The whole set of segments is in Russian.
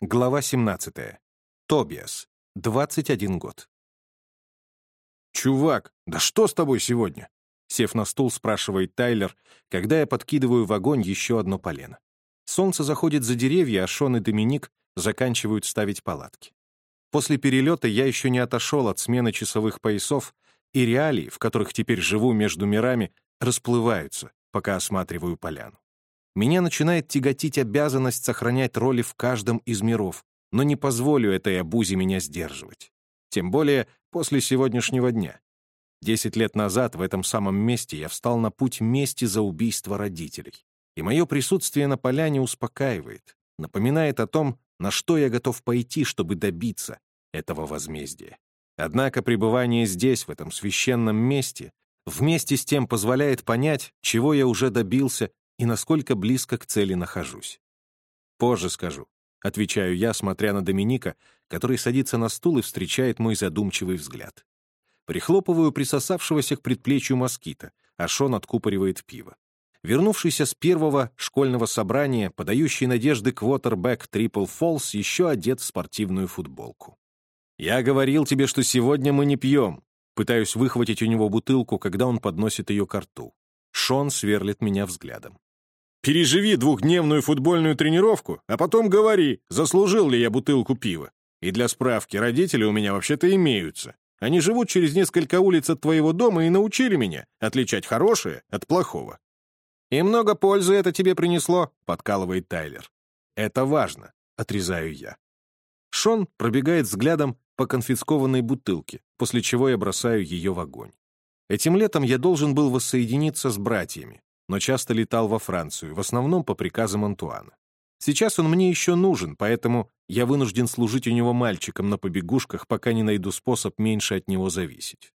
Глава 17. Тобиас. 21 год. «Чувак, да что с тобой сегодня?» Сев на стул, спрашивает Тайлер, когда я подкидываю в огонь еще одно полено. Солнце заходит за деревья, а Шон и Доминик заканчивают ставить палатки. После перелета я еще не отошел от смены часовых поясов, и реалии, в которых теперь живу между мирами, расплываются, пока осматриваю поляну. Меня начинает тяготить обязанность сохранять роли в каждом из миров, но не позволю этой обузе меня сдерживать. Тем более после сегодняшнего дня. Десять лет назад в этом самом месте я встал на путь мести за убийство родителей. И мое присутствие на поляне успокаивает, напоминает о том, на что я готов пойти, чтобы добиться этого возмездия. Однако пребывание здесь, в этом священном месте, вместе с тем позволяет понять, чего я уже добился и насколько близко к цели нахожусь. Позже скажу. Отвечаю я, смотря на Доминика, который садится на стул и встречает мой задумчивый взгляд. Прихлопываю присосавшегося к предплечью москита, а Шон откупоривает пиво. Вернувшийся с первого школьного собрания, подающий надежды квотербек Трипл Фолс еще одет в спортивную футболку. «Я говорил тебе, что сегодня мы не пьем». Пытаюсь выхватить у него бутылку, когда он подносит ее к рту. Шон сверлит меня взглядом. Переживи двухдневную футбольную тренировку, а потом говори, заслужил ли я бутылку пива. И для справки, родители у меня вообще-то имеются. Они живут через несколько улиц от твоего дома и научили меня отличать хорошее от плохого. «И много пользы это тебе принесло», — подкалывает Тайлер. «Это важно», — отрезаю я. Шон пробегает взглядом по конфискованной бутылке, после чего я бросаю ее в огонь. Этим летом я должен был воссоединиться с братьями, но часто летал во Францию, в основном по приказам Антуана. Сейчас он мне еще нужен, поэтому я вынужден служить у него мальчиком на побегушках, пока не найду способ меньше от него зависеть.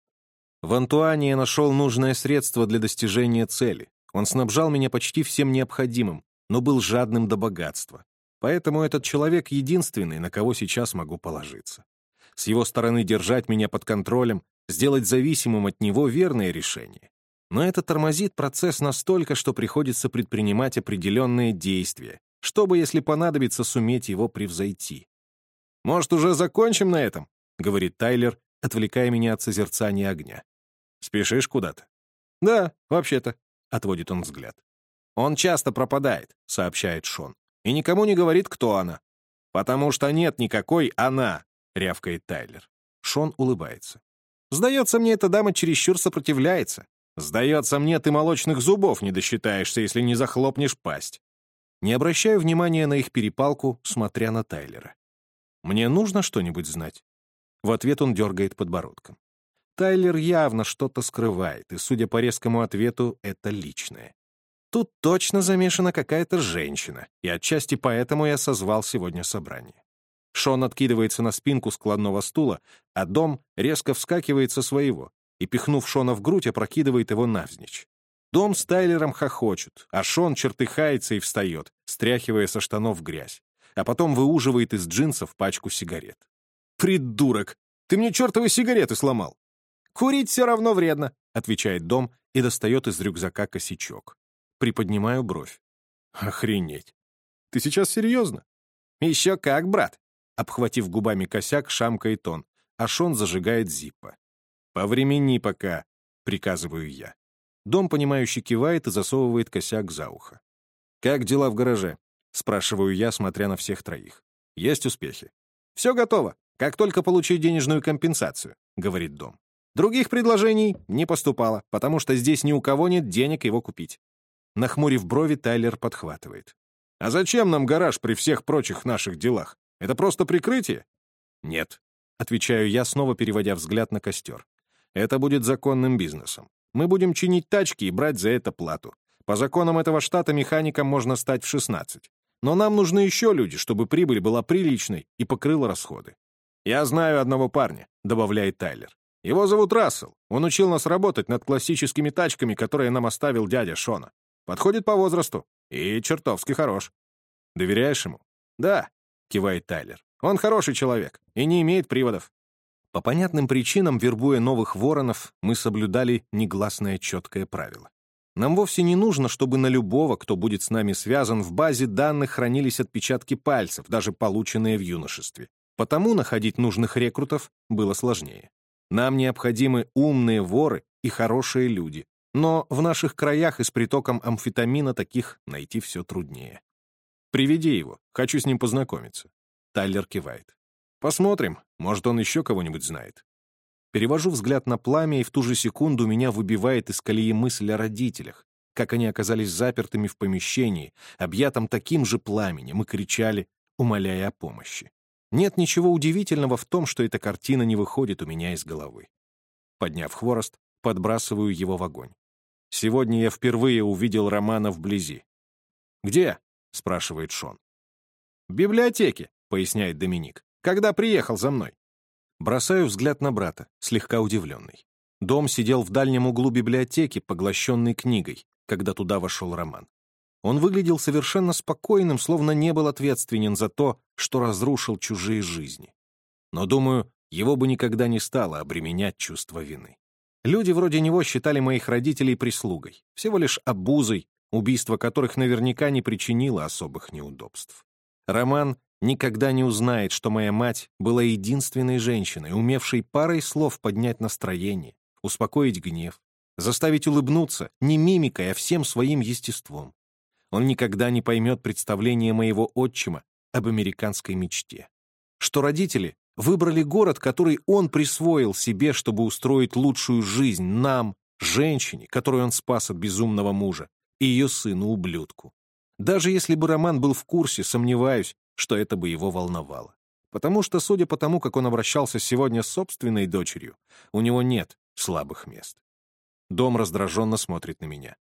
В Антуане я нашел нужное средство для достижения цели. Он снабжал меня почти всем необходимым, но был жадным до богатства. Поэтому этот человек единственный, на кого сейчас могу положиться. С его стороны держать меня под контролем, сделать зависимым от него верное решение но это тормозит процесс настолько, что приходится предпринимать определенные действия, чтобы, если понадобится, суметь его превзойти. «Может, уже закончим на этом?» — говорит Тайлер, отвлекая меня от созерцания огня. «Спешишь куда-то?» «Да, вообще-то», — отводит он взгляд. «Он часто пропадает», — сообщает Шон, «и никому не говорит, кто она». «Потому что нет никакой «она», — рявкает Тайлер. Шон улыбается. «Сдается мне, эта дама чересчур сопротивляется. Сдается мне, ты молочных зубов не досчитаешься, если не захлопнешь пасть. Не обращаю внимания на их перепалку, смотря на Тайлера. Мне нужно что-нибудь знать. В ответ он дергает подбородком. Тайлер явно что-то скрывает, и, судя по резкому ответу, это личное. Тут точно замешана какая-то женщина, и отчасти поэтому я созвал сегодня собрание. Шон откидывается на спинку складного стула, а Дом резко вскакивает со своего, и, пихнув Шона в грудь, опрокидывает его навзничь. Дом с Тайлером хохочет, а Шон чертыхается и встает, стряхивая со штанов грязь, а потом выуживает из джинсов пачку сигарет. «Придурок! Ты мне чертовы сигареты сломал!» «Курить все равно вредно», — отвечает Дом и достает из рюкзака косячок. Приподнимаю бровь. «Охренеть! Ты сейчас серьезно?» «Еще как, брат!» Обхватив губами косяк, шамкает он, а Шон зажигает зиппа. «Повремени пока», — приказываю я. Дом, понимающий, кивает и засовывает косяк за ухо. «Как дела в гараже?» — спрашиваю я, смотря на всех троих. «Есть успехи?» «Все готово. Как только получу денежную компенсацию», — говорит Дом. «Других предложений не поступало, потому что здесь ни у кого нет денег его купить». Нахмурив брови, Тайлер подхватывает. «А зачем нам гараж при всех прочих наших делах? Это просто прикрытие?» «Нет», — отвечаю я, снова переводя взгляд на костер. Это будет законным бизнесом. Мы будем чинить тачки и брать за это плату. По законам этого штата механиком можно стать в 16. Но нам нужны еще люди, чтобы прибыль была приличной и покрыла расходы. «Я знаю одного парня», — добавляет Тайлер. «Его зовут Рассел. Он учил нас работать над классическими тачками, которые нам оставил дядя Шона. Подходит по возрасту и чертовски хорош». «Доверяешь ему?» «Да», — кивает Тайлер. «Он хороший человек и не имеет приводов. По понятным причинам, вербуя новых воронов, мы соблюдали негласное четкое правило. Нам вовсе не нужно, чтобы на любого, кто будет с нами связан, в базе данных хранились отпечатки пальцев, даже полученные в юношестве. Потому находить нужных рекрутов было сложнее. Нам необходимы умные воры и хорошие люди, но в наших краях и с притоком амфетамина таких найти все труднее. «Приведи его, хочу с ним познакомиться». Тайлер кивает. «Посмотрим, может, он еще кого-нибудь знает». Перевожу взгляд на пламя, и в ту же секунду меня выбивает из колеи мысль о родителях, как они оказались запертыми в помещении, объятом таким же пламенем, и кричали, умоляя о помощи. Нет ничего удивительного в том, что эта картина не выходит у меня из головы. Подняв хворост, подбрасываю его в огонь. Сегодня я впервые увидел Романа вблизи. «Где?» — спрашивает Шон. «В библиотеке», — поясняет Доминик, — «когда приехал за мной». Бросаю взгляд на брата, слегка удивленный. Дом сидел в дальнем углу библиотеки, поглощенный книгой, когда туда вошел Роман. Он выглядел совершенно спокойным, словно не был ответственен за то, что разрушил чужие жизни. Но, думаю, его бы никогда не стало обременять чувство вины. Люди вроде него считали моих родителей прислугой, всего лишь обузой, убийство которых наверняка не причинило особых неудобств. Роман никогда не узнает, что моя мать была единственной женщиной, умевшей парой слов поднять настроение, успокоить гнев, заставить улыбнуться не мимикой, а всем своим естеством. Он никогда не поймет представление моего отчима об американской мечте. Что родители выбрали город, который он присвоил себе, чтобы устроить лучшую жизнь нам, женщине, которую он спас от безумного мужа, и ее сыну-ублюдку. Даже если бы Роман был в курсе, сомневаюсь, что это бы его волновало. Потому что, судя по тому, как он обращался сегодня с собственной дочерью, у него нет слабых мест. Дом раздраженно смотрит на меня.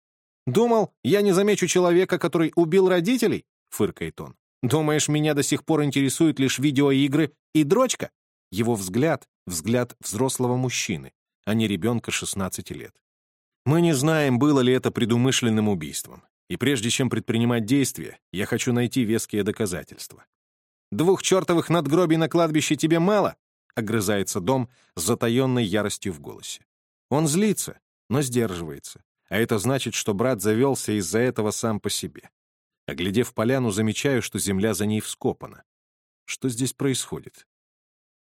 «Думал, я не замечу человека, который убил родителей?» — фыркает он. «Думаешь, меня до сих пор интересуют лишь видеоигры и дрочка?» Его взгляд — взгляд взрослого мужчины, а не ребенка 16 лет. Мы не знаем, было ли это предумышленным убийством. И прежде чем предпринимать действия, я хочу найти веские доказательства. «Двух чертовых надгробий на кладбище тебе мало?» — огрызается дом с затаенной яростью в голосе. Он злится, но сдерживается, а это значит, что брат завелся из-за этого сам по себе. Оглядев поляну, замечаю, что земля за ней вскопана. Что здесь происходит?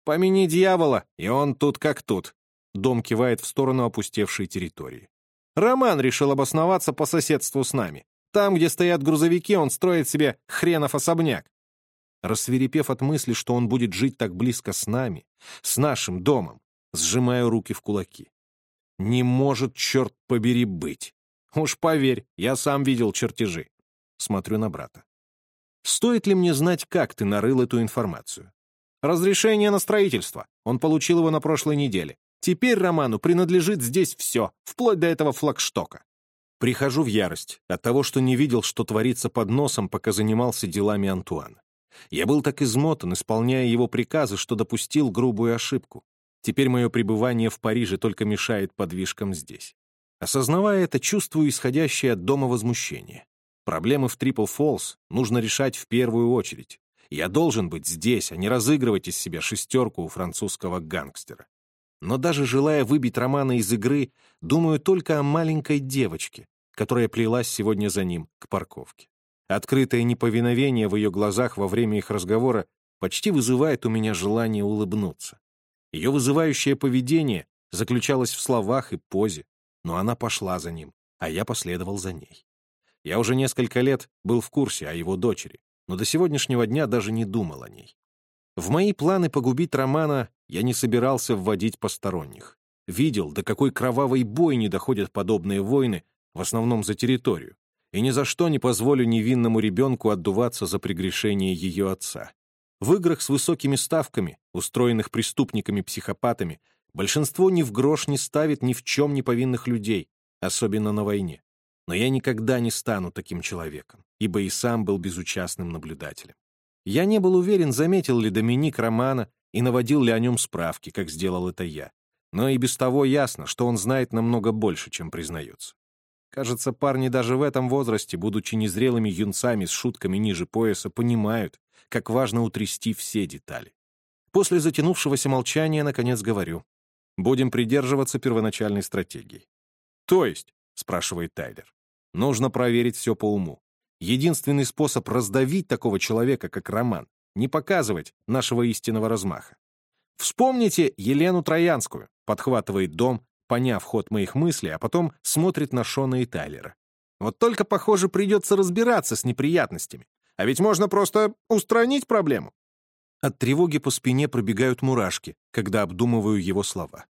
«Помяни дьявола, и он тут как тут», — дом кивает в сторону опустевшей территории. «Роман решил обосноваться по соседству с нами. Там, где стоят грузовики, он строит себе хренов особняк. Рассверепев от мысли, что он будет жить так близко с нами, с нашим домом, сжимаю руки в кулаки. Не может, черт побери, быть. Уж поверь, я сам видел чертежи. Смотрю на брата. Стоит ли мне знать, как ты нарыл эту информацию? Разрешение на строительство. Он получил его на прошлой неделе. Теперь Роману принадлежит здесь все, вплоть до этого флагштока. Прихожу в ярость от того, что не видел, что творится под носом, пока занимался делами Антуана. Я был так измотан, исполняя его приказы, что допустил грубую ошибку. Теперь мое пребывание в Париже только мешает подвижкам здесь. Осознавая это, чувствую исходящее от дома возмущение. Проблемы в Трипл Фолс нужно решать в первую очередь. Я должен быть здесь, а не разыгрывать из себя шестерку у французского гангстера. Но даже желая выбить Романа из игры, думаю только о маленькой девочке, которая плелась сегодня за ним к парковке. Открытое неповиновение в ее глазах во время их разговора почти вызывает у меня желание улыбнуться. Ее вызывающее поведение заключалось в словах и позе, но она пошла за ним, а я последовал за ней. Я уже несколько лет был в курсе о его дочери, но до сегодняшнего дня даже не думал о ней. В мои планы погубить Романа я не собирался вводить посторонних. Видел, до какой кровавой бойни доходят подобные войны, в основном за территорию, и ни за что не позволю невинному ребенку отдуваться за прегрешение ее отца. В играх с высокими ставками, устроенных преступниками-психопатами, большинство ни в грош не ставит ни в чем не повинных людей, особенно на войне. Но я никогда не стану таким человеком, ибо и сам был безучастным наблюдателем. Я не был уверен, заметил ли Доминик Романа и наводил ли о нем справки, как сделал это я. Но и без того ясно, что он знает намного больше, чем признается. Кажется, парни даже в этом возрасте, будучи незрелыми юнцами с шутками ниже пояса, понимают, как важно утрясти все детали. После затянувшегося молчания, наконец, говорю. Будем придерживаться первоначальной стратегии. «То есть?» — спрашивает Тайлер. Нужно проверить все по уму. Единственный способ раздавить такого человека, как Роман, не показывать нашего истинного размаха. Вспомните Елену Троянскую, подхватывает дом, поняв ход моих мыслей, а потом смотрит на Шона и Тайлера. Вот только, похоже, придется разбираться с неприятностями. А ведь можно просто устранить проблему. От тревоги по спине пробегают мурашки, когда обдумываю его слова.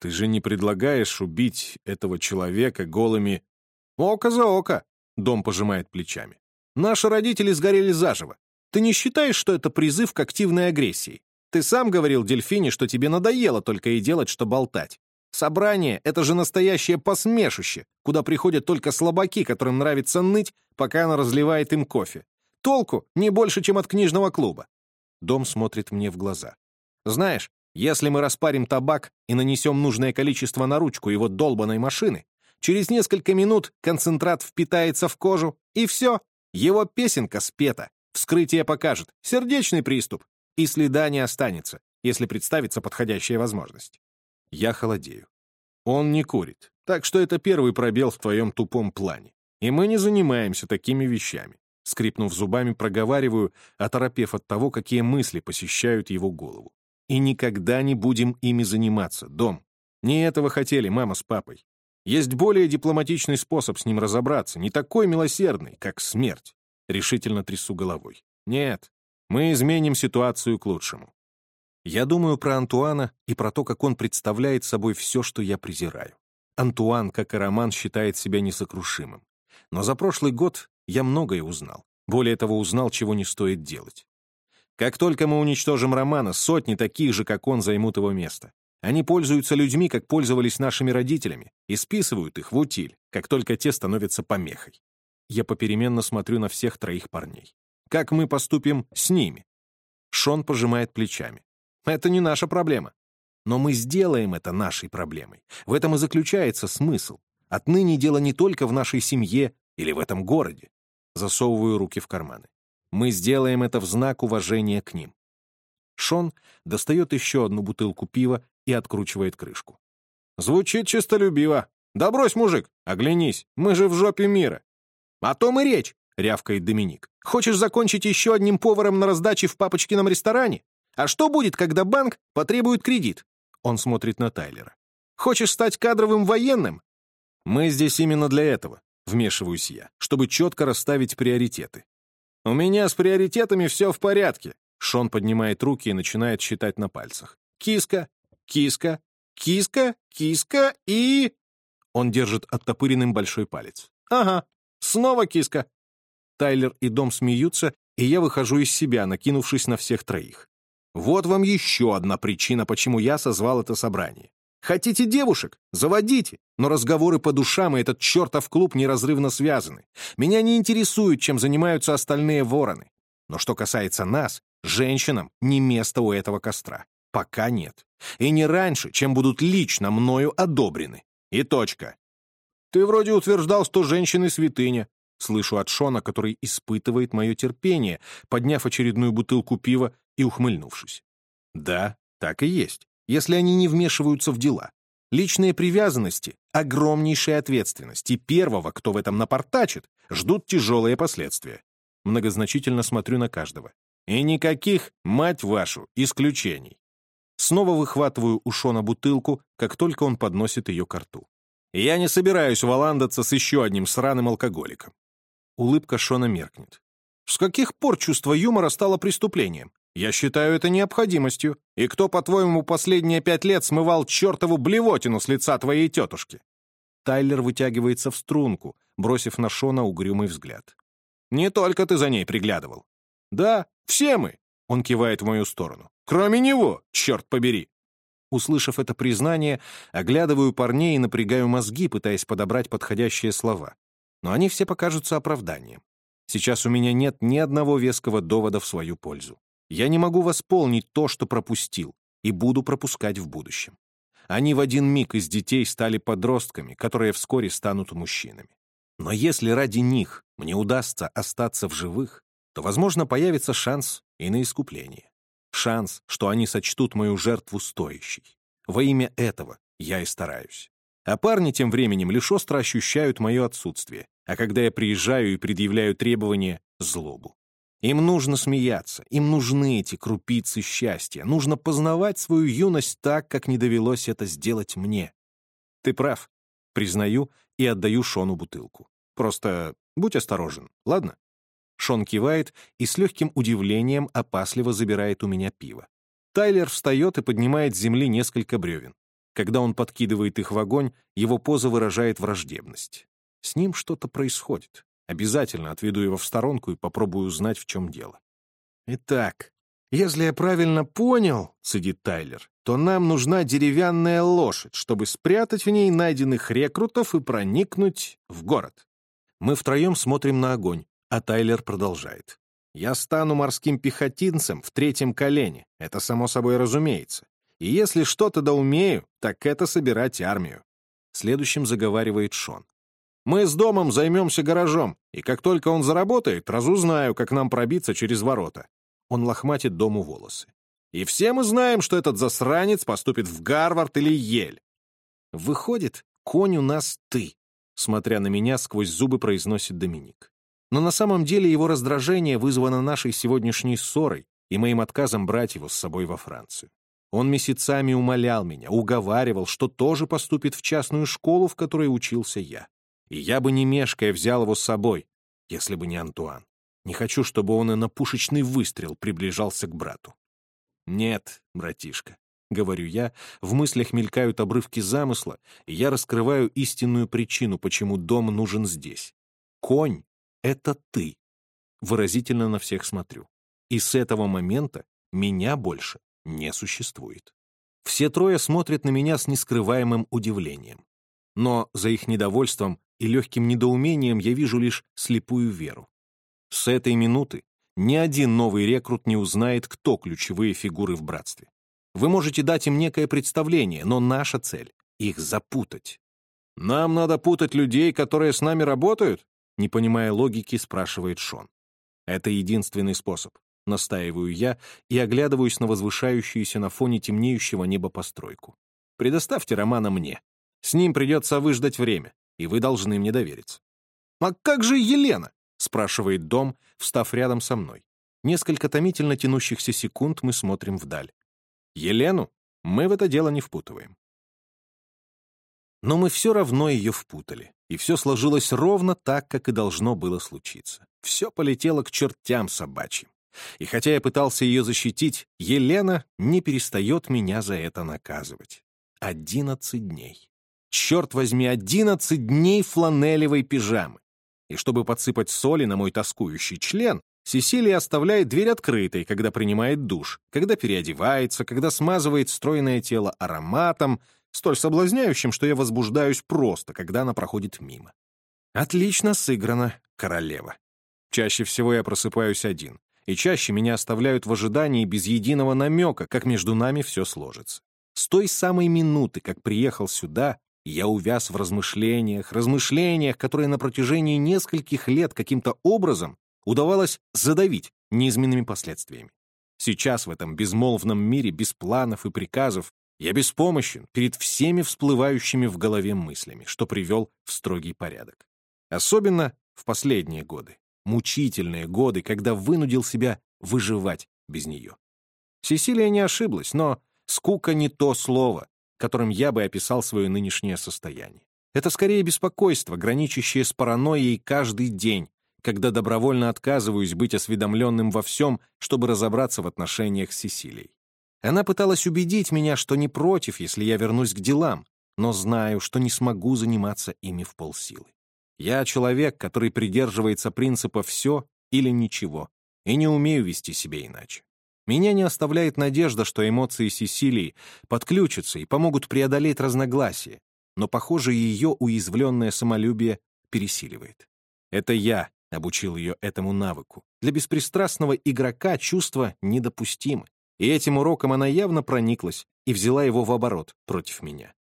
«Ты же не предлагаешь убить этого человека голыми...» «Око за око!» — дом пожимает плечами. «Наши родители сгорели заживо. Ты не считаешь, что это призыв к активной агрессии? Ты сам говорил Дельфине, что тебе надоело только и делать, что болтать. Собрание — это же настоящее посмешище, куда приходят только слабаки, которым нравится ныть, пока она разливает им кофе. Толку не больше, чем от книжного клуба. Дом смотрит мне в глаза. Знаешь, если мы распарим табак и нанесем нужное количество на ручку его долбанной машины, через несколько минут концентрат впитается в кожу, и все, его песенка спета. Вскрытие покажет. Сердечный приступ. И следа не останется, если представится подходящая возможность. Я холодею. Он не курит, так что это первый пробел в твоем тупом плане. И мы не занимаемся такими вещами. Скрипнув зубами, проговариваю, оторопев от того, какие мысли посещают его голову. И никогда не будем ими заниматься, дом. Не этого хотели мама с папой. Есть более дипломатичный способ с ним разобраться, не такой милосердный, как смерть. Решительно трясу головой. Нет, мы изменим ситуацию к лучшему. Я думаю про Антуана и про то, как он представляет собой все, что я презираю. Антуан, как и Роман, считает себя несокрушимым. Но за прошлый год я многое узнал. Более того, узнал, чего не стоит делать. Как только мы уничтожим Романа, сотни таких же, как он, займут его место. Они пользуются людьми, как пользовались нашими родителями, и списывают их в утиль, как только те становятся помехой. Я попеременно смотрю на всех троих парней. Как мы поступим с ними? Шон пожимает плечами. Это не наша проблема. Но мы сделаем это нашей проблемой. В этом и заключается смысл. Отныне дело не только в нашей семье или в этом городе. Засовываю руки в карманы. Мы сделаем это в знак уважения к ним. Шон достает еще одну бутылку пива и откручивает крышку. Звучит честолюбиво. Да брось, мужик, оглянись, мы же в жопе мира. О том и речь, рявкает Доминик. Хочешь закончить еще одним поваром на раздаче в папочкином ресторане? А что будет, когда банк потребует кредит? Он смотрит на Тайлера. Хочешь стать кадровым военным? Мы здесь именно для этого, вмешиваюсь я, чтобы четко расставить приоритеты. У меня с приоритетами все в порядке. Шон поднимает руки и начинает считать на пальцах. Киска, киска, киска, киска и... Он держит оттопыренным большой палец. Ага, снова киска. Тайлер и Дом смеются, и я выхожу из себя, накинувшись на всех троих. Вот вам еще одна причина, почему я созвал это собрание. Хотите девушек? Заводите. Но разговоры по душам и этот чертов клуб неразрывно связаны. Меня не интересует, чем занимаются остальные вороны. Но что касается нас, женщинам не место у этого костра. Пока нет. И не раньше, чем будут лично мною одобрены. И точка. Ты вроде утверждал, что женщины святыня. Слышу от Шона, который испытывает мое терпение, подняв очередную бутылку пива и ухмыльнувшись. Да, так и есть, если они не вмешиваются в дела. Личные привязанности — огромнейшая ответственность, и первого, кто в этом напортачит, ждут тяжелые последствия. Многозначительно смотрю на каждого. И никаких, мать вашу, исключений. Снова выхватываю у Шона бутылку, как только он подносит ее к рту. Я не собираюсь валандаться с еще одним сраным алкоголиком. Улыбка Шона меркнет. С каких пор чувство юмора стало преступлением? Я считаю это необходимостью. И кто, по-твоему, последние пять лет смывал чертову блевотину с лица твоей тетушки?» Тайлер вытягивается в струнку, бросив на Шона угрюмый взгляд. «Не только ты за ней приглядывал». «Да, все мы», — он кивает в мою сторону. «Кроме него, черт побери». Услышав это признание, оглядываю парней и напрягаю мозги, пытаясь подобрать подходящие слова. Но они все покажутся оправданием. Сейчас у меня нет ни одного веского довода в свою пользу. Я не могу восполнить то, что пропустил, и буду пропускать в будущем. Они в один миг из детей стали подростками, которые вскоре станут мужчинами. Но если ради них мне удастся остаться в живых, то, возможно, появится шанс и на искупление. Шанс, что они сочтут мою жертву стоящей. Во имя этого я и стараюсь. А парни тем временем лишь остро ощущают мое отсутствие, а когда я приезжаю и предъявляю требования — злобу. Им нужно смеяться, им нужны эти крупицы счастья, нужно познавать свою юность так, как не довелось это сделать мне. Ты прав, признаю и отдаю Шону бутылку. Просто будь осторожен, ладно? Шон кивает и с легким удивлением опасливо забирает у меня пиво. Тайлер встает и поднимает с земли несколько бревен. Когда он подкидывает их в огонь, его поза выражает враждебность. С ним что-то происходит. Обязательно отведу его в сторонку и попробую узнать, в чем дело. «Итак, если я правильно понял, — цедит Тайлер, — то нам нужна деревянная лошадь, чтобы спрятать в ней найденных рекрутов и проникнуть в город. Мы втроем смотрим на огонь, а Тайлер продолжает. Я стану морским пехотинцем в третьем колене, это само собой разумеется. И если что-то да умею, так это собирать армию. Следующим заговаривает Шон. Мы с домом займемся гаражом, и как только он заработает, разузнаю, как нам пробиться через ворота. Он лохматит дому волосы. И все мы знаем, что этот засранец поступит в Гарвард или Ель. Выходит, конь у нас ты, смотря на меня, сквозь зубы произносит Доминик. Но на самом деле его раздражение вызвано нашей сегодняшней ссорой и моим отказом брать его с собой во Францию. Он месяцами умолял меня, уговаривал, что тоже поступит в частную школу, в которой учился я и я бы не мешкая взял его с собой, если бы не Антуан. Не хочу, чтобы он и на пушечный выстрел приближался к брату. «Нет, братишка», — говорю я, в мыслях мелькают обрывки замысла, и я раскрываю истинную причину, почему дом нужен здесь. «Конь — это ты». Выразительно на всех смотрю. И с этого момента меня больше не существует. Все трое смотрят на меня с нескрываемым удивлением. Но за их недовольством и легким недоумением я вижу лишь слепую веру. С этой минуты ни один новый рекрут не узнает, кто ключевые фигуры в братстве. Вы можете дать им некое представление, но наша цель — их запутать. «Нам надо путать людей, которые с нами работают?» Не понимая логики, спрашивает Шон. «Это единственный способ», — настаиваю я и оглядываюсь на возвышающуюся на фоне темнеющего неба постройку. «Предоставьте Романа мне. С ним придется выждать время и вы должны мне довериться». «А как же Елена?» — спрашивает Дом, встав рядом со мной. Несколько томительно тянущихся секунд мы смотрим вдаль. Елену мы в это дело не впутываем. Но мы все равно ее впутали, и все сложилось ровно так, как и должно было случиться. Все полетело к чертям собачьим. И хотя я пытался ее защитить, Елена не перестает меня за это наказывать. Одиннадцать дней. Черт возьми, одиннадцать дней фланелевой пижамы. И чтобы подсыпать соли на мой тоскующий член, Сесилия оставляет дверь открытой, когда принимает душ, когда переодевается, когда смазывает стройное тело ароматом, столь соблазняющим, что я возбуждаюсь просто, когда она проходит мимо. Отлично сыграно, королева. Чаще всего я просыпаюсь один, и чаще меня оставляют в ожидании без единого намека, как между нами все сложится. С той самой минуты, как приехал сюда, я увяз в размышлениях, размышлениях, которые на протяжении нескольких лет каким-то образом удавалось задавить неизменными последствиями. Сейчас в этом безмолвном мире без планов и приказов я беспомощен перед всеми всплывающими в голове мыслями, что привел в строгий порядок. Особенно в последние годы, мучительные годы, когда вынудил себя выживать без нее. Сесилия не ошиблась, но скука не то слово, которым я бы описал свое нынешнее состояние. Это скорее беспокойство, граничащее с паранойей каждый день, когда добровольно отказываюсь быть осведомленным во всем, чтобы разобраться в отношениях с Сесилией. Она пыталась убедить меня, что не против, если я вернусь к делам, но знаю, что не смогу заниматься ими в полсилы. Я человек, который придерживается принципа «все» или «ничего», и не умею вести себя иначе. Меня не оставляет надежда, что эмоции Сесилии подключатся и помогут преодолеть разногласия, но, похоже, ее уязвленное самолюбие пересиливает. Это я обучил ее этому навыку. Для беспристрастного игрока чувства недопустимы, и этим уроком она явно прониклась и взяла его в оборот против меня.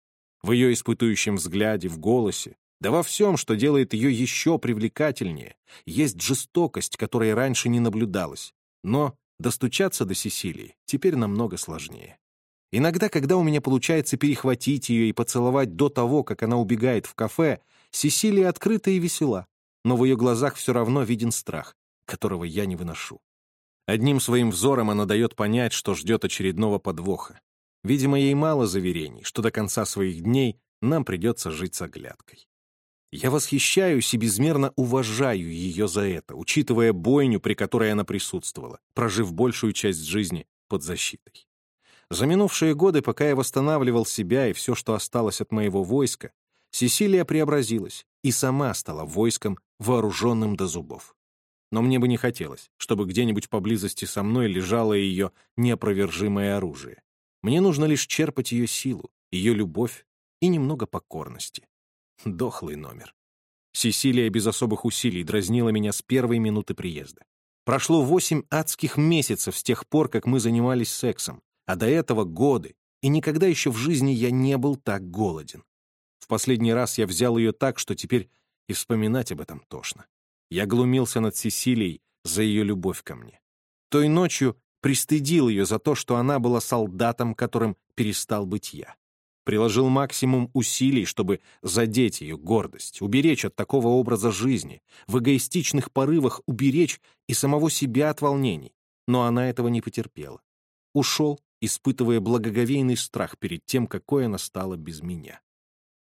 В ее испытующем взгляде, в голосе, да во всем, что делает ее еще привлекательнее, есть жестокость, которой раньше не наблюдалось, но Достучаться до Сесилии теперь намного сложнее. Иногда, когда у меня получается перехватить ее и поцеловать до того, как она убегает в кафе, Сесилия открыта и весела, но в ее глазах все равно виден страх, которого я не выношу. Одним своим взором она дает понять, что ждет очередного подвоха. Видимо, ей мало заверений, что до конца своих дней нам придется жить с оглядкой. Я восхищаюсь и безмерно уважаю ее за это, учитывая бойню, при которой она присутствовала, прожив большую часть жизни под защитой. За минувшие годы, пока я восстанавливал себя и все, что осталось от моего войска, Сесилия преобразилась и сама стала войском, вооруженным до зубов. Но мне бы не хотелось, чтобы где-нибудь поблизости со мной лежало ее неопровержимое оружие. Мне нужно лишь черпать ее силу, ее любовь и немного покорности. Дохлый номер. Сесилия без особых усилий дразнила меня с первой минуты приезда. Прошло восемь адских месяцев с тех пор, как мы занимались сексом, а до этого годы, и никогда еще в жизни я не был так голоден. В последний раз я взял ее так, что теперь и вспоминать об этом тошно. Я глумился над Сесилией за ее любовь ко мне. Той ночью пристыдил ее за то, что она была солдатом, которым перестал быть я приложил максимум усилий, чтобы задеть ее гордость, уберечь от такого образа жизни, в эгоистичных порывах уберечь и самого себя от волнений. Но она этого не потерпела. Ушел, испытывая благоговейный страх перед тем, какой она стала без меня.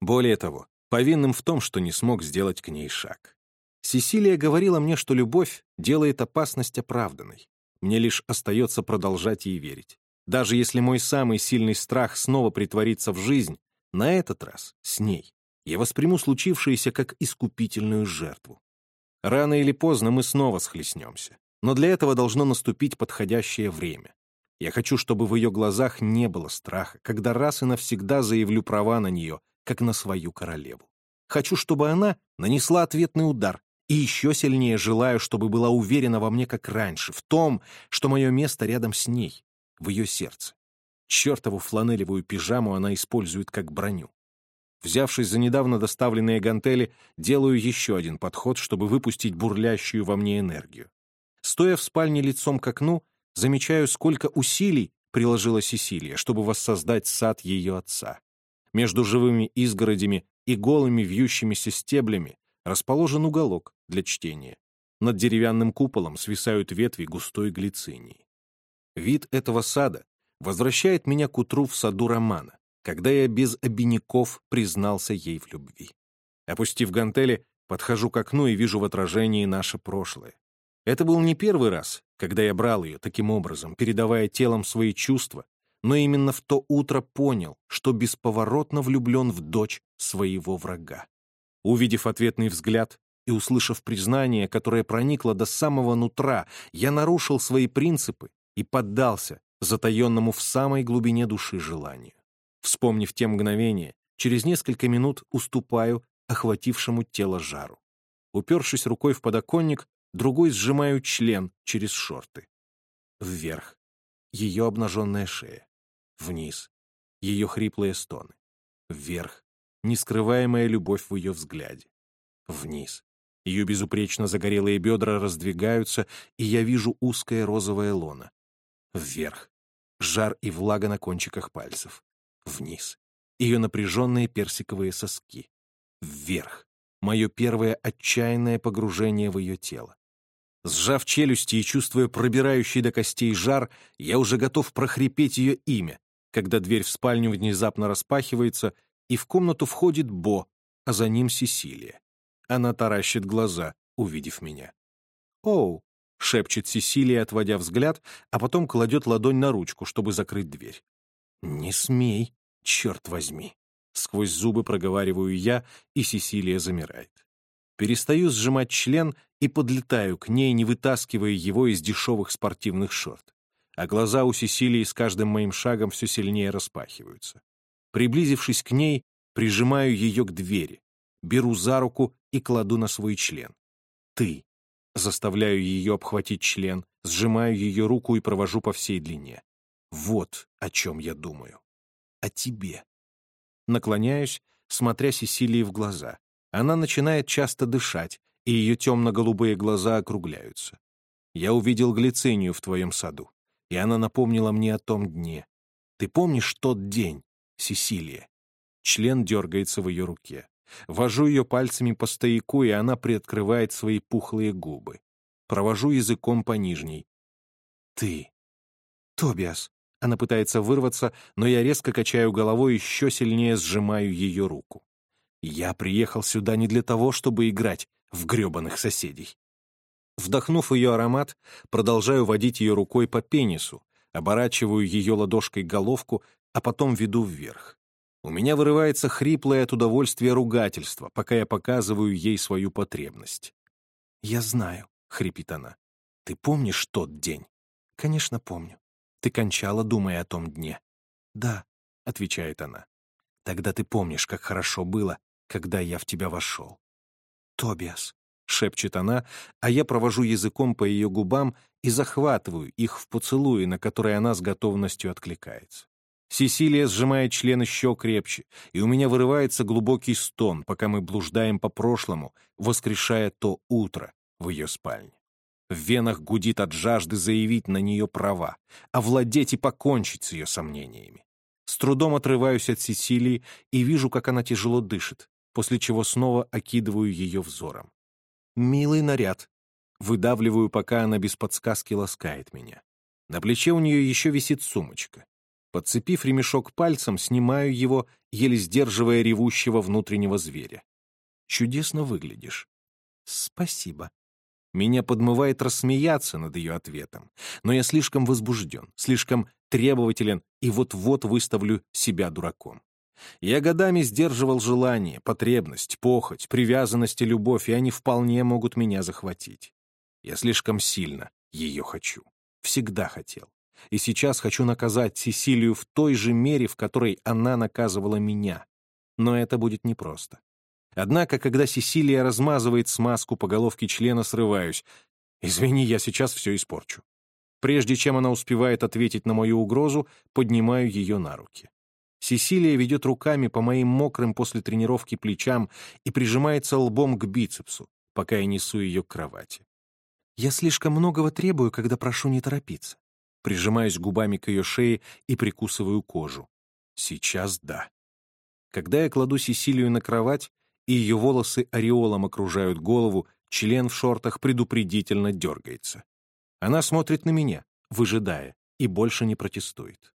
Более того, повинным в том, что не смог сделать к ней шаг. Сесилия говорила мне, что любовь делает опасность оправданной. Мне лишь остается продолжать ей верить. Даже если мой самый сильный страх снова притворится в жизнь, на этот раз с ней я восприму случившееся как искупительную жертву. Рано или поздно мы снова схлестнемся, но для этого должно наступить подходящее время. Я хочу, чтобы в ее глазах не было страха, когда раз и навсегда заявлю права на нее, как на свою королеву. Хочу, чтобы она нанесла ответный удар, и еще сильнее желаю, чтобы была уверена во мне, как раньше, в том, что мое место рядом с ней, в ее сердце. Чертову фланелевую пижаму она использует как броню. Взявшись за недавно доставленные гантели, делаю еще один подход, чтобы выпустить бурлящую во мне энергию. Стоя в спальне лицом к окну, замечаю, сколько усилий приложила Сесилия, чтобы воссоздать сад ее отца. Между живыми изгородями и голыми вьющимися стеблями расположен уголок для чтения. Над деревянным куполом свисают ветви густой глицинии. Вид этого сада возвращает меня к утру в саду романа, когда я без обиняков признался ей в любви. Опустив гантели, подхожу к окну и вижу в отражении наше прошлое. Это был не первый раз, когда я брал ее таким образом, передавая телом свои чувства, но именно в то утро понял, что бесповоротно влюблен в дочь своего врага. Увидев ответный взгляд и услышав признание, которое проникло до самого нутра, я нарушил свои принципы и поддался затаенному в самой глубине души желанию. Вспомнив те мгновения, через несколько минут уступаю охватившему тело жару. Упершись рукой в подоконник, другой сжимаю член через шорты. Вверх. Ее обнаженная шея. Вниз. Ее хриплые стоны. Вверх. Нескрываемая любовь в ее взгляде. Вниз. Ее безупречно загорелые бедра раздвигаются, и я вижу узкое розовое лоно. Вверх. Жар и влага на кончиках пальцев. Вниз. Ее напряженные персиковые соски. Вверх. Мое первое отчаянное погружение в ее тело. Сжав челюсти и чувствуя пробирающий до костей жар, я уже готов прохрипеть ее имя, когда дверь в спальню внезапно распахивается, и в комнату входит Бо, а за ним Сесилия. Она таращит глаза, увидев меня. «Оу, — шепчет Сесилия, отводя взгляд, а потом кладет ладонь на ручку, чтобы закрыть дверь. «Не смей, черт возьми!» Сквозь зубы проговариваю я, и Сесилия замирает. Перестаю сжимать член и подлетаю к ней, не вытаскивая его из дешевых спортивных шорт. А глаза у Сесилии с каждым моим шагом все сильнее распахиваются. Приблизившись к ней, прижимаю ее к двери, беру за руку и кладу на свой член. «Ты Заставляю ее обхватить член, сжимаю ее руку и провожу по всей длине. Вот о чем я думаю. О тебе. Наклоняюсь, смотря Сесилии в глаза. Она начинает часто дышать, и ее темно-голубые глаза округляются. Я увидел глицинию в твоем саду, и она напомнила мне о том дне. Ты помнишь тот день, Сесилия?» Член дергается в ее руке. Вожу ее пальцами по стояку, и она приоткрывает свои пухлые губы. Провожу языком по нижней. «Ты». «Тобиас». Она пытается вырваться, но я резко качаю головой и еще сильнее сжимаю ее руку. Я приехал сюда не для того, чтобы играть в гребаных соседей. Вдохнув ее аромат, продолжаю водить ее рукой по пенису, оборачиваю ее ладошкой головку, а потом веду вверх. У меня вырывается хриплое от удовольствия ругательство, пока я показываю ей свою потребность. «Я знаю», — хрипит она. «Ты помнишь тот день?» «Конечно, помню. Ты кончала, думая о том дне». «Да», — отвечает она. «Тогда ты помнишь, как хорошо было, когда я в тебя вошел». «Тобиас», — шепчет она, а я провожу языком по ее губам и захватываю их в поцелуи, на которые она с готовностью откликается. Сесилия сжимает член еще крепче, и у меня вырывается глубокий стон, пока мы блуждаем по прошлому, воскрешая то утро в ее спальне. В венах гудит от жажды заявить на нее права, овладеть и покончить с ее сомнениями. С трудом отрываюсь от Сесилии и вижу, как она тяжело дышит, после чего снова окидываю ее взором. «Милый наряд», выдавливаю, пока она без подсказки ласкает меня. На плече у нее еще висит сумочка. Подцепив ремешок пальцем, снимаю его, еле сдерживая ревущего внутреннего зверя. «Чудесно выглядишь». «Спасибо». Меня подмывает рассмеяться над ее ответом, но я слишком возбужден, слишком требователен и вот-вот выставлю себя дураком. Я годами сдерживал желание, потребность, похоть, привязанность и любовь, и они вполне могут меня захватить. Я слишком сильно ее хочу. Всегда хотел. И сейчас хочу наказать Сесилию в той же мере, в которой она наказывала меня. Но это будет непросто. Однако, когда Сесилия размазывает смазку по головке члена, срываюсь. «Извини, я сейчас все испорчу». Прежде чем она успевает ответить на мою угрозу, поднимаю ее на руки. Сесилия ведет руками по моим мокрым после тренировки плечам и прижимается лбом к бицепсу, пока я несу ее к кровати. «Я слишком многого требую, когда прошу не торопиться прижимаюсь губами к ее шее и прикусываю кожу. Сейчас да. Когда я кладу Сесилию на кровать, и ее волосы ореолом окружают голову, член в шортах предупредительно дергается. Она смотрит на меня, выжидая, и больше не протестует.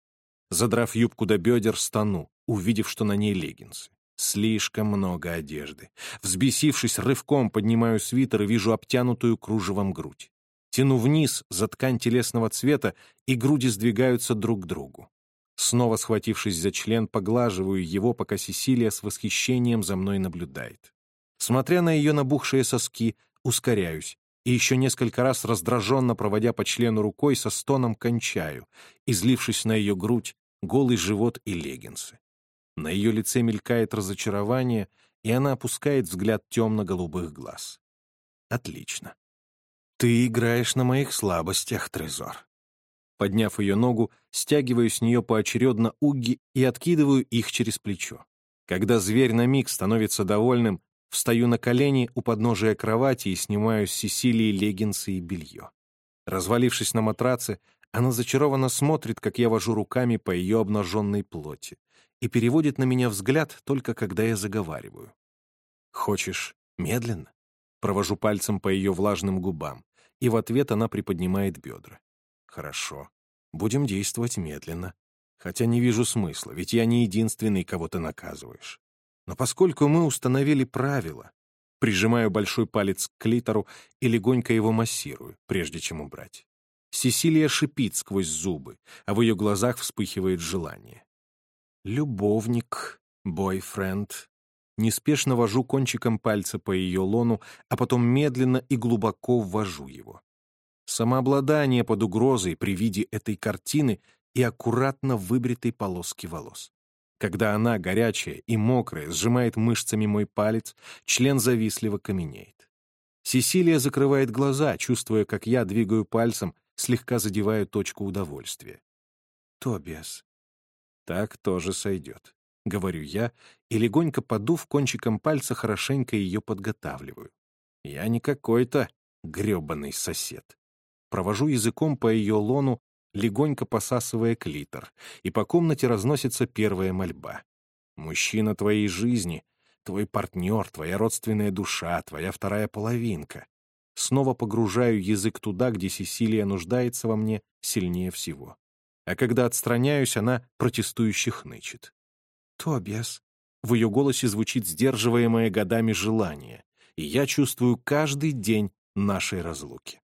Задрав юбку до бедер, стану, увидев, что на ней леггинсы. Слишком много одежды. Взбесившись, рывком поднимаю свитер и вижу обтянутую кружевом грудь. Тяну вниз за ткань телесного цвета, и груди сдвигаются друг к другу. Снова схватившись за член, поглаживаю его, пока Сесилия с восхищением за мной наблюдает. Смотря на ее набухшие соски, ускоряюсь, и еще несколько раз раздраженно проводя по члену рукой, со стоном кончаю, излившись на ее грудь, голый живот и леггинсы. На ее лице мелькает разочарование, и она опускает взгляд темно-голубых глаз. Отлично. «Ты играешь на моих слабостях, Трезор». Подняв ее ногу, стягиваю с нее поочередно уги и откидываю их через плечо. Когда зверь на миг становится довольным, встаю на колени у подножия кровати и снимаю с Сесилии леггинсы и белье. Развалившись на матраце, она зачарованно смотрит, как я вожу руками по ее обнаженной плоти, и переводит на меня взгляд только когда я заговариваю. «Хочешь медленно?» Провожу пальцем по ее влажным губам и в ответ она приподнимает бедра. «Хорошо. Будем действовать медленно. Хотя не вижу смысла, ведь я не единственный, кого ты наказываешь. Но поскольку мы установили правила, прижимаю большой палец к клитору и легонько его массирую, прежде чем убрать. Сесилия шипит сквозь зубы, а в ее глазах вспыхивает желание. Любовник, бойфренд, Неспешно вожу кончиком пальца по ее лону, а потом медленно и глубоко ввожу его. Самообладание под угрозой при виде этой картины и аккуратно выбритой полоски волос. Когда она, горячая и мокрая, сжимает мышцами мой палец, член завистливо каменеет. Сесилия закрывает глаза, чувствуя, как я двигаю пальцем, слегка задевая точку удовольствия. Тобиас. Так тоже сойдет. — говорю я, и легонько подув кончиком пальца, хорошенько ее подготавливаю. Я не какой-то гребаный сосед. Провожу языком по ее лону, легонько посасывая клитор, и по комнате разносится первая мольба. «Мужчина твоей жизни, твой партнер, твоя родственная душа, твоя вторая половинка». Снова погружаю язык туда, где Сесилия нуждается во мне сильнее всего. А когда отстраняюсь, она протестующе хнычет. «Тобиас». В ее голосе звучит сдерживаемое годами желание, и я чувствую каждый день нашей разлуки.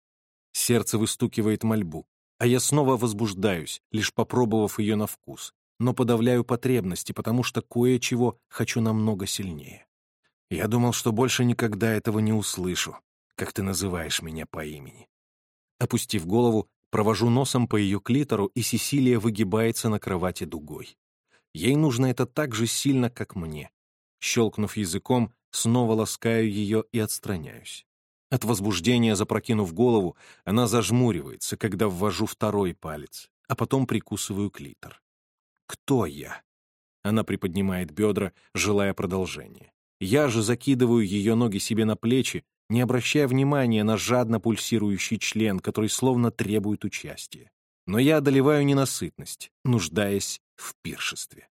Сердце выстукивает мольбу, а я снова возбуждаюсь, лишь попробовав ее на вкус, но подавляю потребности, потому что кое-чего хочу намного сильнее. Я думал, что больше никогда этого не услышу, как ты называешь меня по имени. Опустив голову, провожу носом по ее клитору, и Сесилия выгибается на кровати дугой. Ей нужно это так же сильно, как мне. Щелкнув языком, снова ласкаю ее и отстраняюсь. От возбуждения, запрокинув голову, она зажмуривается, когда ввожу второй палец, а потом прикусываю клитор. «Кто я?» Она приподнимает бедра, желая продолжения. Я же закидываю ее ноги себе на плечи, не обращая внимания на жадно пульсирующий член, который словно требует участия. Но я одолеваю ненасытность, нуждаясь в пиршестве.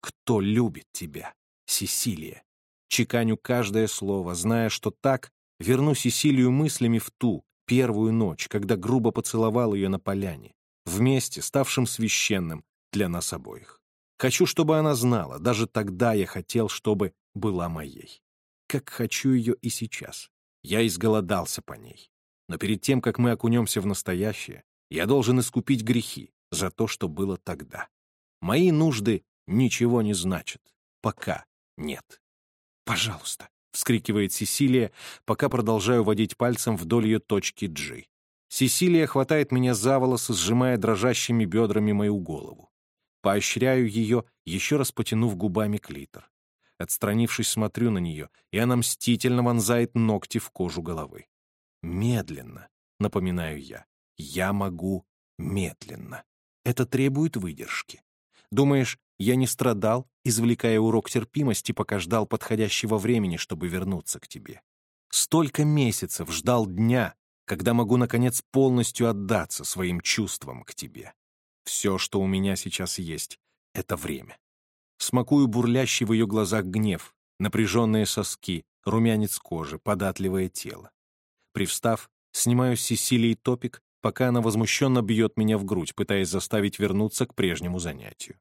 «Кто любит тебя, Сесилия?» Чеканю каждое слово, зная, что так верну Сесилию мыслями в ту, первую ночь, когда грубо поцеловал ее на поляне, вместе, ставшим священным для нас обоих. Хочу, чтобы она знала, даже тогда я хотел, чтобы была моей. Как хочу ее и сейчас. Я изголодался по ней. Но перед тем, как мы окунемся в настоящее, я должен искупить грехи за то, что было тогда. Мои нужды ничего не значат. Пока нет. Пожалуйста, — вскрикивает Сесилия, пока продолжаю водить пальцем вдоль ее точки G. Сесилия хватает меня за волосы, сжимая дрожащими бедрами мою голову. Поощряю ее, еще раз потянув губами клитор. Отстранившись, смотрю на нее, и она мстительно вонзает ногти в кожу головы. «Медленно», — напоминаю я. «Я могу медленно. Это требует выдержки. Думаешь, я не страдал, извлекая урок терпимости, пока ждал подходящего времени, чтобы вернуться к тебе. Столько месяцев ждал дня, когда могу, наконец, полностью отдаться своим чувствам к тебе. Все, что у меня сейчас есть, — это время. Смакую бурлящий в ее глазах гнев, напряженные соски, румянец кожи, податливое тело. Привстав, снимаю с Сесилии топик, пока она возмущенно бьет меня в грудь, пытаясь заставить вернуться к прежнему занятию.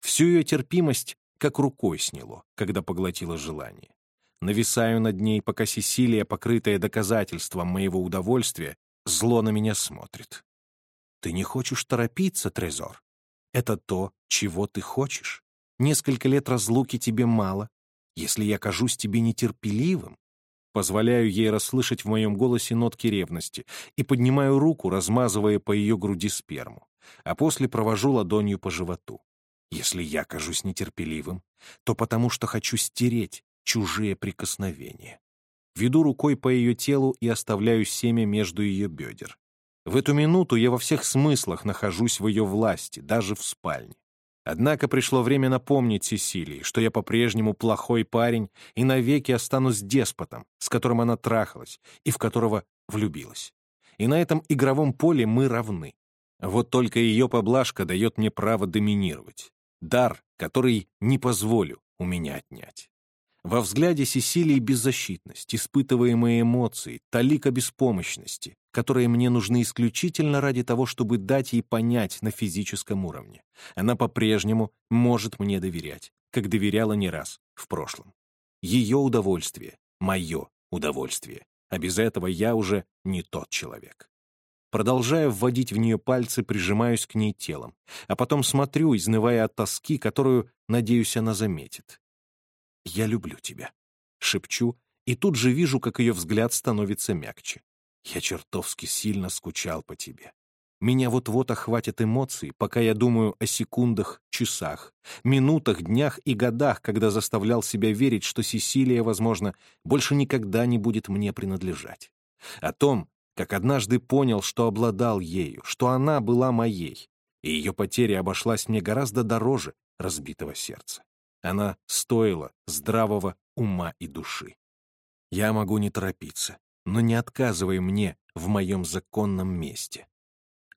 Всю ее терпимость как рукой сняло, когда поглотило желание. Нависаю над ней, пока Сесилия, покрытая доказательством моего удовольствия, зло на меня смотрит. Ты не хочешь торопиться, Трезор? Это то, чего ты хочешь? Несколько лет разлуки тебе мало. Если я кажусь тебе нетерпеливым, позволяю ей расслышать в моем голосе нотки ревности и поднимаю руку, размазывая по ее груди сперму, а после провожу ладонью по животу. Если я кажусь нетерпеливым, то потому что хочу стереть чужие прикосновения. Веду рукой по ее телу и оставляю семя между ее бедер. В эту минуту я во всех смыслах нахожусь в ее власти, даже в спальне. Однако пришло время напомнить Сесилии, что я по-прежнему плохой парень и навеки останусь деспотом, с которым она трахалась и в которого влюбилась. И на этом игровом поле мы равны. Вот только ее поблажка дает мне право доминировать. Дар, который не позволю у меня отнять. Во взгляде Сесилии беззащитность, испытываемые эмоции, талика беспомощности, которые мне нужны исключительно ради того, чтобы дать ей понять на физическом уровне. Она по-прежнему может мне доверять, как доверяла не раз в прошлом. Ее удовольствие — мое удовольствие, а без этого я уже не тот человек. Продолжая вводить в нее пальцы, прижимаюсь к ней телом, а потом смотрю, изнывая от тоски, которую, надеюсь, она заметит. «Я люблю тебя», — шепчу, и тут же вижу, как ее взгляд становится мягче. «Я чертовски сильно скучал по тебе. Меня вот-вот охватят эмоции, пока я думаю о секундах, часах, минутах, днях и годах, когда заставлял себя верить, что Сесилия, возможно, больше никогда не будет мне принадлежать. О том, как однажды понял, что обладал ею, что она была моей, и ее потеря обошлась мне гораздо дороже разбитого сердца. Она стоила здравого ума и души. Я могу не торопиться, но не отказывай мне в моем законном месте.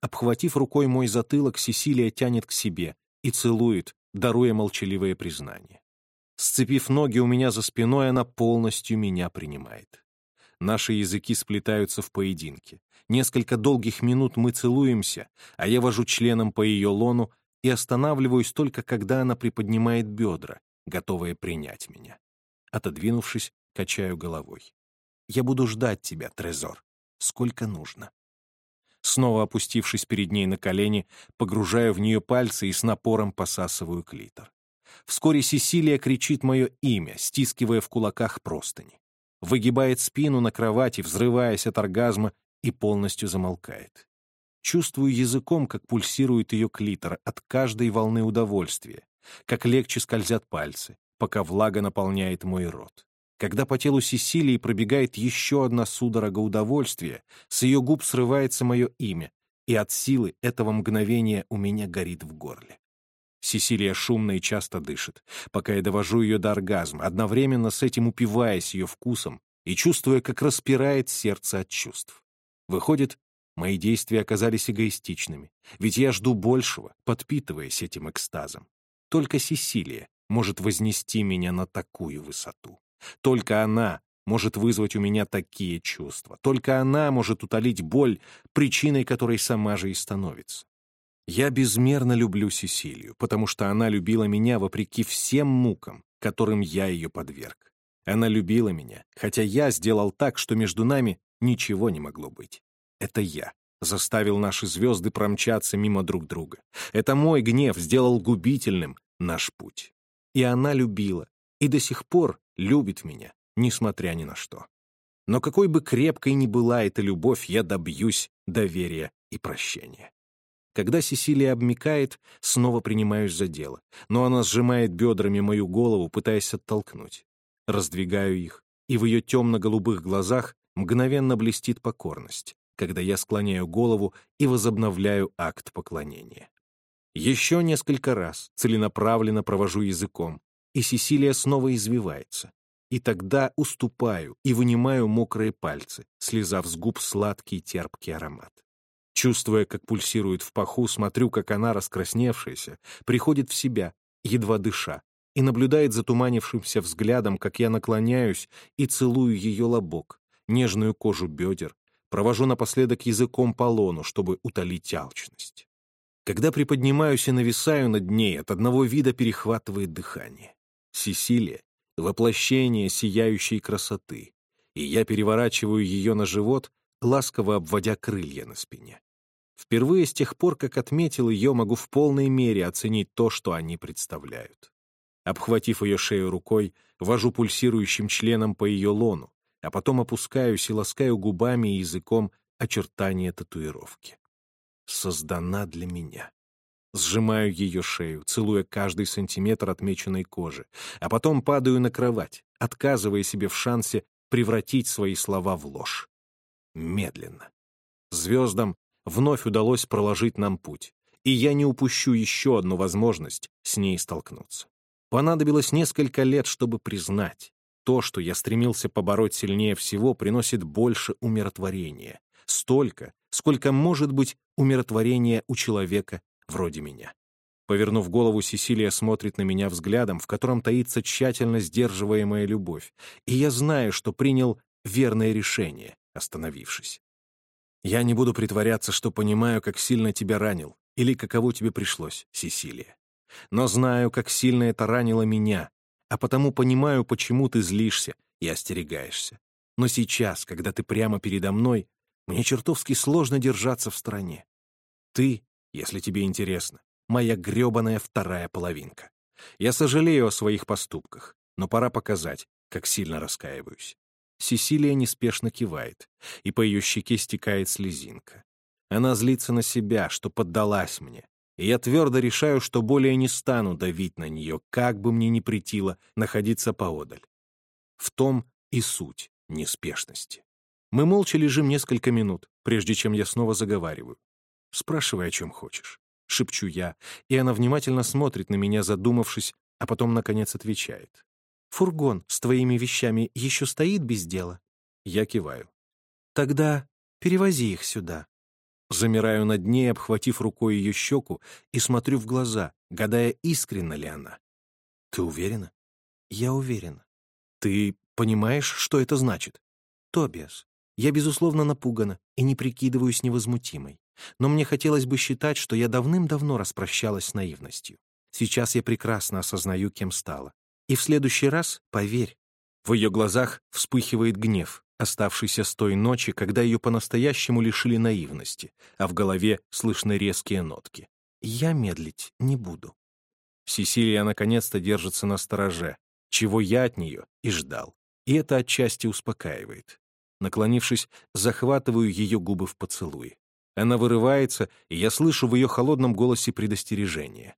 Обхватив рукой мой затылок, Сесилия тянет к себе и целует, даруя молчаливое признание. Сцепив ноги у меня за спиной, она полностью меня принимает. Наши языки сплетаются в поединке. Несколько долгих минут мы целуемся, а я вожу членом по ее лону и останавливаюсь только, когда она приподнимает бедра, готовая принять меня. Отодвинувшись, качаю головой. «Я буду ждать тебя, Трезор, сколько нужно». Снова опустившись перед ней на колени, погружаю в нее пальцы и с напором посасываю клитор. Вскоре Сесилия кричит мое имя, стискивая в кулаках простыни. Выгибает спину на кровати, взрываясь от оргазма, и полностью замолкает. Чувствую языком, как пульсирует ее клитор от каждой волны удовольствия, как легче скользят пальцы, пока влага наполняет мой рот. Когда по телу Сесилии пробегает еще одна судорога удовольствия, с ее губ срывается мое имя, и от силы этого мгновения у меня горит в горле. Сесилия шумно и часто дышит, пока я довожу ее до оргазма, одновременно с этим упиваясь ее вкусом и чувствуя, как распирает сердце от чувств. Выходит, мои действия оказались эгоистичными, ведь я жду большего, подпитываясь этим экстазом. Только Сесилия может вознести меня на такую высоту. Только она может вызвать у меня такие чувства. Только она может утолить боль, причиной которой сама же и становится. Я безмерно люблю Сесилию, потому что она любила меня вопреки всем мукам, которым я ее подверг. Она любила меня, хотя я сделал так, что между нами ничего не могло быть. Это я заставил наши звезды промчаться мимо друг друга. Это мой гнев сделал губительным наш путь. И она любила, и до сих пор любит меня, несмотря ни на что. Но какой бы крепкой ни была эта любовь, я добьюсь доверия и прощения. Когда Сесилия обмикает, снова принимаюсь за дело, но она сжимает бедрами мою голову, пытаясь оттолкнуть. Раздвигаю их, и в ее темно-голубых глазах мгновенно блестит покорность, когда я склоняю голову и возобновляю акт поклонения. Еще несколько раз целенаправленно провожу языком, и Сесилия снова извивается. И тогда уступаю и вынимаю мокрые пальцы, слезав с губ сладкий терпкий аромат. Чувствуя, как пульсирует в паху, смотрю, как она, раскрасневшаяся, приходит в себя, едва дыша, и наблюдает затуманившимся взглядом, как я наклоняюсь и целую ее лобок, нежную кожу бедер, провожу напоследок языком по лону, чтобы утолить алчность. Когда приподнимаюсь и нависаю над ней, от одного вида перехватывает дыхание. Сесилия — воплощение сияющей красоты, и я переворачиваю ее на живот, ласково обводя крылья на спине. Впервые с тех пор, как отметил ее, могу в полной мере оценить то, что они представляют. Обхватив ее шею рукой, вожу пульсирующим членом по ее лону, а потом опускаюсь и ласкаю губами и языком очертания татуировки. Создана для меня. Сжимаю ее шею, целуя каждый сантиметр отмеченной кожи, а потом падаю на кровать, отказывая себе в шансе превратить свои слова в ложь. Медленно. Звездам вновь удалось проложить нам путь, и я не упущу еще одну возможность с ней столкнуться. Понадобилось несколько лет, чтобы признать, то, что я стремился побороть сильнее всего, приносит больше умиротворения. Столько, сколько может быть умиротворения у человека вроде меня. Повернув голову, Сесилия смотрит на меня взглядом, в котором таится тщательно сдерживаемая любовь, и я знаю, что принял верное решение, остановившись. Я не буду притворяться, что понимаю, как сильно тебя ранил, или каково тебе пришлось, Сесилия. Но знаю, как сильно это ранило меня, а потому понимаю, почему ты злишься и остерегаешься. Но сейчас, когда ты прямо передо мной, мне чертовски сложно держаться в стороне. Ты если тебе интересно, моя грёбаная вторая половинка. Я сожалею о своих поступках, но пора показать, как сильно раскаиваюсь. Сесилия неспешно кивает, и по ее щеке стекает слезинка. Она злится на себя, что поддалась мне, и я твердо решаю, что более не стану давить на нее, как бы мне ни притило находиться поодаль. В том и суть неспешности. Мы молча лежим несколько минут, прежде чем я снова заговариваю. Спрашивай, о чем хочешь. Шепчу я, и она внимательно смотрит на меня, задумавшись, а потом, наконец, отвечает. «Фургон с твоими вещами еще стоит без дела?» Я киваю. «Тогда перевози их сюда». Замираю над ней, обхватив рукой ее щеку, и смотрю в глаза, гадая, искренна ли она. «Ты уверена?» «Я уверена». «Ты понимаешь, что это значит?» «Тобиас, я, безусловно, напугана и не прикидываюсь невозмутимой. Но мне хотелось бы считать, что я давным-давно распрощалась с наивностью. Сейчас я прекрасно осознаю, кем стала. И в следующий раз, поверь, в ее глазах вспыхивает гнев, оставшийся с той ночи, когда ее по-настоящему лишили наивности, а в голове слышны резкие нотки. Я медлить не буду. Сесилия наконец-то держится на стороже, чего я от нее и ждал. И это отчасти успокаивает. Наклонившись, захватываю ее губы в поцелуи. Она вырывается, и я слышу в ее холодном голосе предостережение.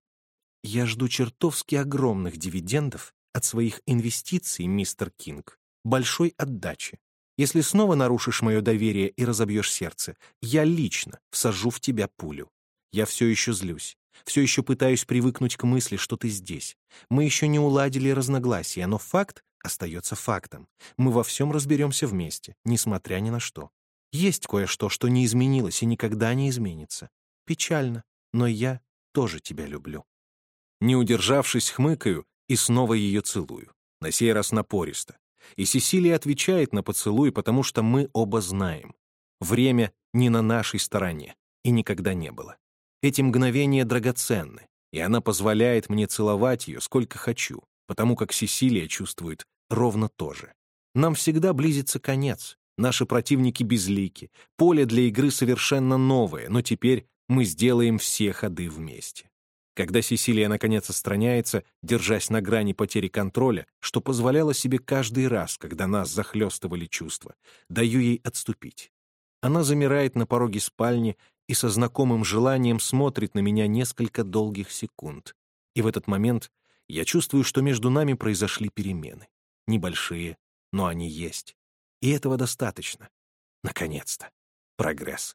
«Я жду чертовски огромных дивидендов от своих инвестиций, мистер Кинг, большой отдачи. Если снова нарушишь мое доверие и разобьешь сердце, я лично всажу в тебя пулю. Я все еще злюсь, все еще пытаюсь привыкнуть к мысли, что ты здесь. Мы еще не уладили разногласия, но факт остается фактом. Мы во всем разберемся вместе, несмотря ни на что. Есть кое-что, что не изменилось и никогда не изменится. Печально, но я тоже тебя люблю. Не удержавшись, хмыкаю и снова ее целую. На сей раз напористо. И Сесилия отвечает на поцелуй, потому что мы оба знаем. Время не на нашей стороне и никогда не было. Эти мгновения драгоценны, и она позволяет мне целовать ее сколько хочу, потому как Сесилия чувствует ровно то же. Нам всегда близится конец. Наши противники безлики, поле для игры совершенно новое, но теперь мы сделаем все ходы вместе. Когда Сесилия наконец отстраняется, держась на грани потери контроля, что позволяло себе каждый раз, когда нас захлестывали чувства, даю ей отступить. Она замирает на пороге спальни и со знакомым желанием смотрит на меня несколько долгих секунд. И в этот момент я чувствую, что между нами произошли перемены. Небольшие, но они есть. И этого достаточно. Наконец-то. Прогресс.